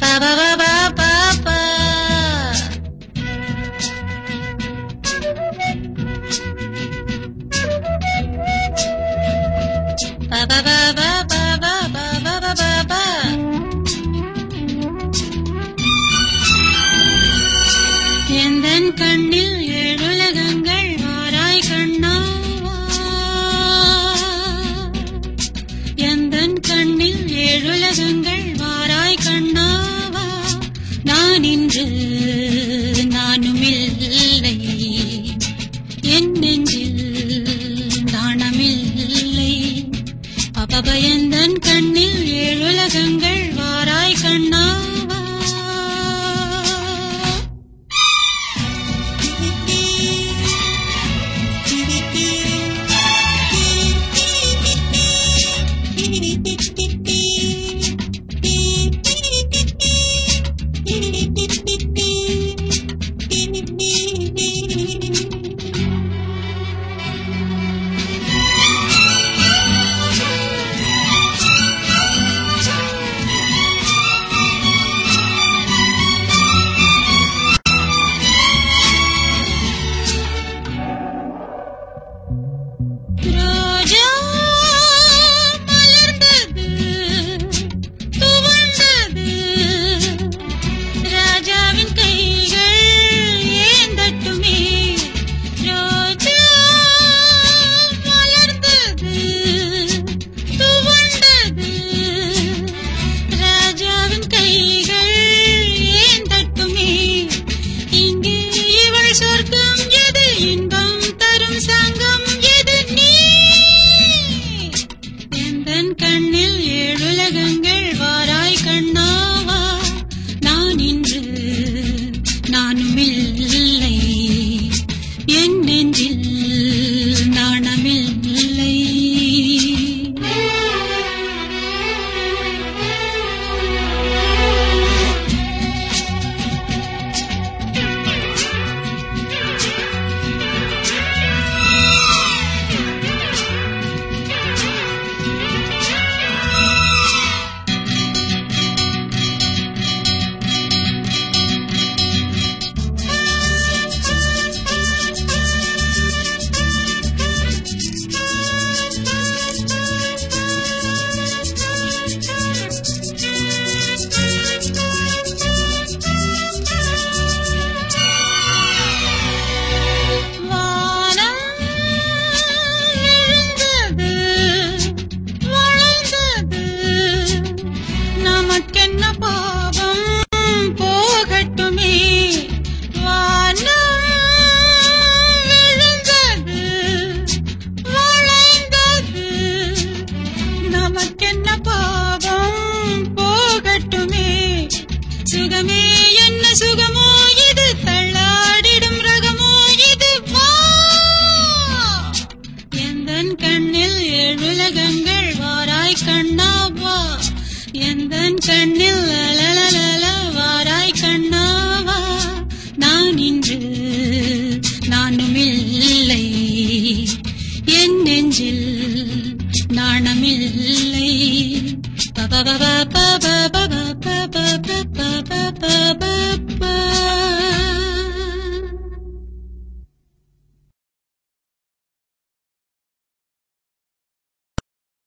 ba ba ba ba நின்று நானும் இல்லை. என் நெஞ்சில் நாணமில்லை பாபா பயந்த நின்று எந்தன் கண்ணில் ஏழுலகங்கள் வாராய் கண்ணாவா? எந்தன் கண்ணில் அலலலல வாராய் கண்ணாவா? நான் இன்று நானும் இல்லை. என் நெஞ்சில் நாணமில்லை. பப